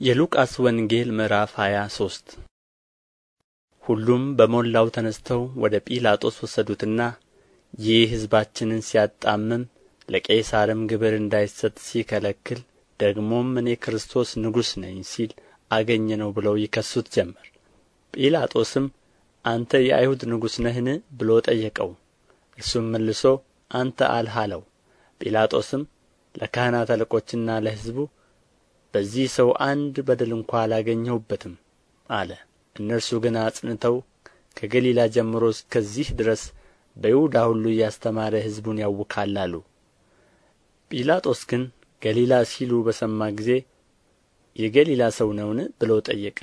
የሉቃስ ወንጌል ምዕራፍ ሃያ ሶስት ሁሉም በሞላው ተነሥተው ወደ ጲላጦስ ወሰዱትና ይህ ሕዝባችንን ሲያጣምም ለቄሣርም ግብር እንዳይሰጥ ሲከለክል ደግሞም እኔ ክርስቶስ ንጉሥ ነኝ ሲል አገኘነው ብለው ይከሱት ጀመር። ጲላጦስም አንተ የአይሁድ ንጉሥ ነህን ብሎ ጠየቀው። እርሱም መልሶ አንተ አልህ አለው። ጲላጦስም ለካህናት አለቆችና ለሕዝቡ በዚህ ሰው አንድ በደል እንኳ አላገኘሁበትም አለ። እነርሱ ግን አጽንተው ከገሊላ ጀምሮ እስከዚህ ድረስ በይሁዳ ሁሉ እያስተማረ ሕዝቡን ያውካል አሉ። ጲላጦስ ግን ገሊላ ሲሉ በሰማ ጊዜ የገሊላ ሰው ነውን ብሎ ጠየቀ።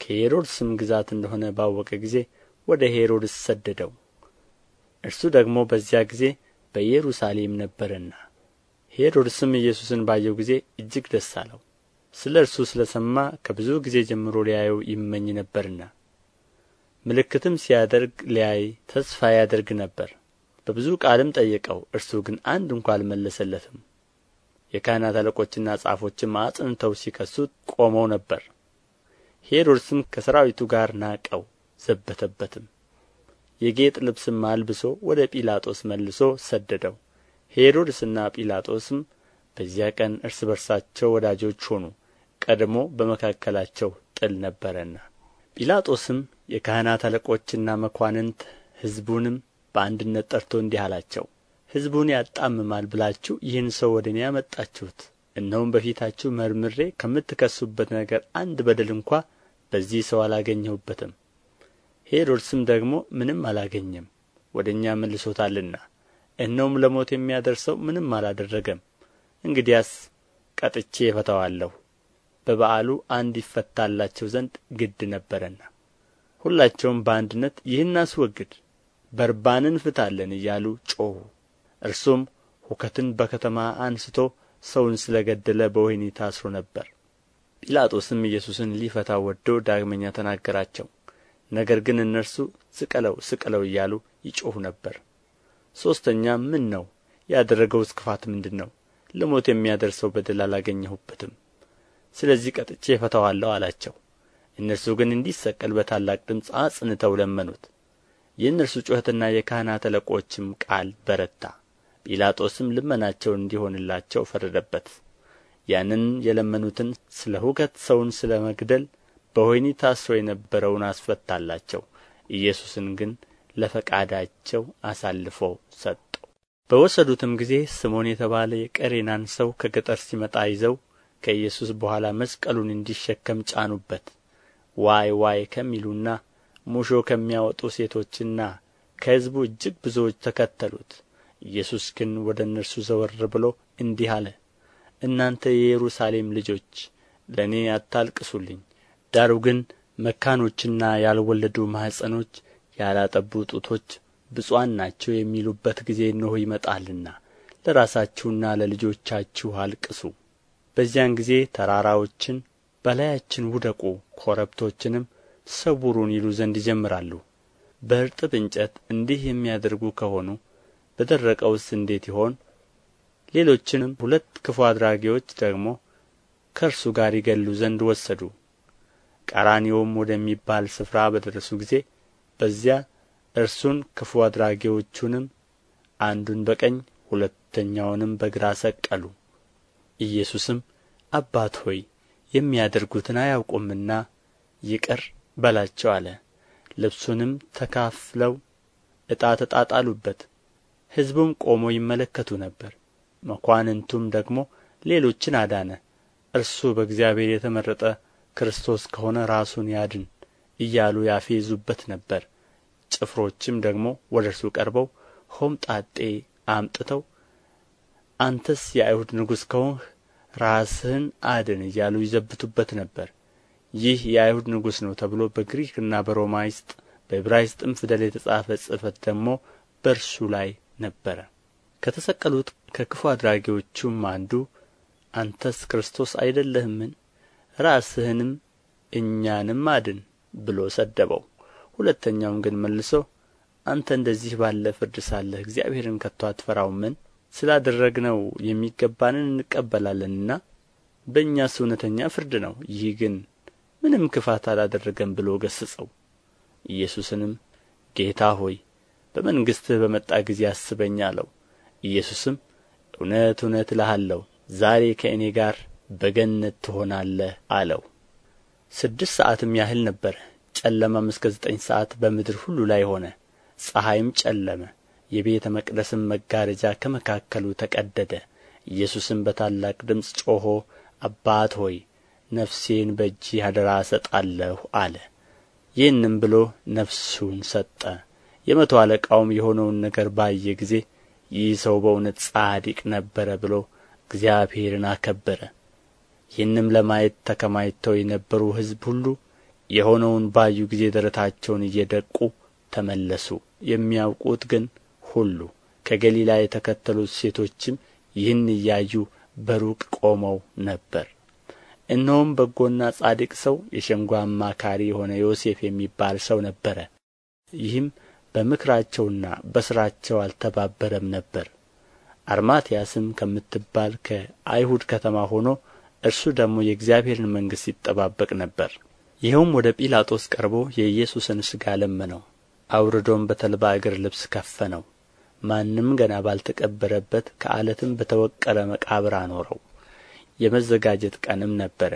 ከሄሮድስም ግዛት እንደሆነ ባወቀ ጊዜ ወደ ሄሮድስ ሰደደው። እርሱ ደግሞ በዚያ ጊዜ በኢየሩሳሌም ነበርና ሄሮድስም ኢየሱስን ባየው ጊዜ እጅግ ደስ አለው። ስለ እርሱ ስለ ሰማ ከብዙ ጊዜ ጀምሮ ሊያየው ይመኝ ነበርና ምልክትም ሲያደርግ ሊያይ ተስፋ ያደርግ ነበር። በብዙ ቃልም ጠየቀው እርሱ ግን አንድ እንኳ አልመለሰለትም። የካህናት አለቆችና ጻፎችም አጽንተው ሲከሱት ቆመው ነበር። ሄሮድስም ከሠራዊቱ ጋር ናቀው ዘበተበትም። የጌጥ ልብስም አልብሶ ወደ ጲላጦስ መልሶ ሰደደው ሄሮድስና ጲላጦስም በዚያ ቀን እርስ በርሳቸው ወዳጆች ሆኑ። ቀድሞ በመካከላቸው ጥል ነበረና። ጲላጦስም የካህናት አለቆችና መኳንንት ሕዝቡንም በአንድነት ጠርቶ እንዲህ አላቸው ሕዝቡን ያጣምማል ብላችሁ ይህን ሰው ወደ እኔ አመጣችሁት እነሆም በፊታችሁ መርምሬ ከምትከሱበት ነገር አንድ በደል እንኳ በዚህ ሰው አላገኘሁበትም። ሄሮድስም ደግሞ ምንም አላገኘም ወደ እኛ መልሶታልና እነሆም ለሞት የሚያደርሰው ምንም አላደረገም። እንግዲያስ ቀጥቼ እፈታዋለሁ። በበዓሉ አንድ ይፈታላቸው ዘንድ ግድ ነበረና ሁላቸውም በአንድነት ይህን አስወግድ በርባንን ፍታለን እያሉ ጮኹ። እርሱም ሁከትን በከተማ አንስቶ ሰውን ስለ ገደለ በወህኒ ታስሮ ነበር። ጲላጦስም ኢየሱስን ሊፈታው ወዶ ዳግመኛ ተናገራቸው። ነገር ግን እነርሱ ስቀለው ስቀለው እያሉ ይጮኹ ነበር ሦስተኛም ምን ነው ያደረገውስ ክፋት ምንድር ነው ለሞት የሚያደርሰው በደል አላገኘሁበትም። ስለዚህ ቀጥቼ እፈታዋለሁ አላቸው። እነርሱ ግን እንዲሰቀል በታላቅ ድምፅ አጽንተው ለመኑት። የእነርሱ ጩኸትና የካህናት አለቆችም ቃል በረታ። ጲላጦስም ልመናቸው እንዲሆንላቸው ፈረደበት። ያንን የለመኑትን ስለ ሁከት ሰውን ስለ መግደል በወህኒ ታስሮ የነበረውን አስፈታላቸው። ኢየሱስን ግን ለፈቃዳቸው አሳልፎ ሰጠው በወሰዱትም ጊዜ ስምዖን የተባለ የቀሬናን ሰው ከገጠር ሲመጣ ይዘው ከኢየሱስ በኋላ መስቀሉን እንዲሸከም ጫኑበት። ዋይ ዋይ ከሚሉና ሙሾ ከሚያወጡ ሴቶችና ከሕዝቡ እጅግ ብዙዎች ተከተሉት። ኢየሱስ ግን ወደ እነርሱ ዘወር ብሎ እንዲህ አለ እናንተ የኢየሩሳሌም ልጆች ለእኔ አታልቅሱልኝ። ዳሩ ግን መካኖችና ያልወለዱ ማኅፀኖች ያላጠቡ ጡቶች ብፁዓን ናቸው የሚሉበት ጊዜ እነሆ ይመጣልና ለራሳችሁና ለልጆቻችሁ አልቅሱ። በዚያን ጊዜ ተራራዎችን በላያችን ውደቁ ኮረብቶችንም ሰውሩን ይሉ ዘንድ ይጀምራሉ። በእርጥብ እንጨት እንዲህ የሚያደርጉ ከሆኑ በደረቀውስ እንዴት ይሆን? ሌሎችንም ሁለት ክፉ አድራጊዎች ደግሞ ከእርሱ ጋር ይገሉ ዘንድ ወሰዱ። ቀራንዮም ወደሚባል ስፍራ በደረሱ ጊዜ በዚያ እርሱን ክፉ አድራጊዎቹንም አንዱን በቀኝ ሁለተኛውንም በግራ ሰቀሉ። ኢየሱስም አባት ሆይ የሚያደርጉትን አያውቁምና ይቅር በላቸው አለ። ልብሱንም ተካፍለው ዕጣ ተጣጣሉበት ሕዝቡም ቆመው ይመለከቱ ነበር። መኳንንቱም ደግሞ ሌሎችን አዳነ። እርሱ በእግዚአብሔር የተመረጠ ክርስቶስ ከሆነ ራሱን ያድን እያሉ ያፌዙበት ነበር። ጭፍሮችም ደግሞ ወደ እርሱ ቀርበው ሆምጣጤ አምጥተው አንተስ የአይሁድ ንጉሥ ከሆንህ ራስህን አድን እያሉ ይዘብቱበት ነበር። ይህ የአይሁድ ንጉሥ ነው ተብሎ በግሪክና በሮማይስጥ በዕብራይስጥም ፊደል የተጻፈ ጽሕፈት ደግሞ በእርሱ ላይ ነበረ። ከተሰቀሉት ከክፉ አድራጊዎቹም አንዱ አንተስ ክርስቶስ አይደለህምን? ራስህንም እኛንም አድን ብሎ ሰደበው። ሁለተኛውን ግን መልሶ አንተ እንደዚህ ባለ ፍርድ ሳለህ እግዚአብሔርን ከቶ አትፈራውምን? ስላደረግነው የሚገባንን እንቀበላለንና በእኛስ እውነተኛ ፍርድ ነው። ይህ ግን ምንም ክፋት አላደረገም ብሎ ገሠጸው። ኢየሱስንም ጌታ ሆይ በመንግሥትህ በመጣ ጊዜ አስበኝ አለው። ኢየሱስም እውነት እውነት እልሃለሁ ዛሬ ከእኔ ጋር በገነት ትሆናለህ አለው ስድስት ሰዓትም ያህል ነበረ ጨለማም እስከ ዘጠኝ ሰዓት በምድር ሁሉ ላይ ሆነ። ፀሐይም ጨለመ። የቤተ መቅደስም መጋረጃ ከመካከሉ ተቀደደ። ኢየሱስም በታላቅ ድምፅ ጮኾ አባት ሆይ ነፍሴን በእጅህ አደራ እሰጣለሁ አለ። ይህንም ብሎ ነፍሱን ሰጠ። የመቶ አለቃውም የሆነውን ነገር ባየ ጊዜ ይህ ሰው በእውነት ጻድቅ ነበረ ብሎ እግዚአብሔርን አከበረ ይህንም ለማየት ተከማችተው የነበሩ ሕዝብ ሁሉ የሆነውን ባዩ ጊዜ ደረታቸውን እየደቁ ተመለሱ። የሚያውቁት ግን ሁሉ ከገሊላ የተከተሉት ሴቶችም ይህን እያዩ በሩቅ ቆመው ነበር። እነሆም በጎና ጻድቅ ሰው የሸንጎ አማካሪ የሆነ ዮሴፍ የሚባል ሰው ነበረ። ይህም በምክራቸውና በሥራቸው አልተባበረም ነበር። አርማትያስም ከምትባል ከአይሁድ ከተማ ሆኖ እርሱ ደግሞ የእግዚአብሔርን መንግሥት ይጠባበቅ ነበር። ይኸውም ወደ ጲላጦስ ቀርቦ የኢየሱስን ሥጋ ለመነው አውርዶም በተልባ እግር ልብስ ከፈነው። ማንም ገና ባልተቀበረበት ከዓለትም በተወቀረ መቃብር አኖረው። የመዘጋጀት ቀንም ነበረ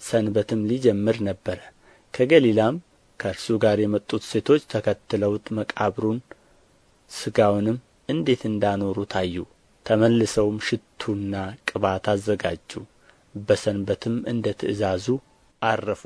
ሰንበትም ሊጀምር ነበረ። ከገሊላም ከእርሱ ጋር የመጡት ሴቶች ተከትለውት መቃብሩን ሥጋውንም እንዴት እንዳኖሩ ታዩ። ተመልሰውም ሽቱና ቅባት አዘጋጁ በሰንበትም እንደ ትእዛዙ ዐረፉ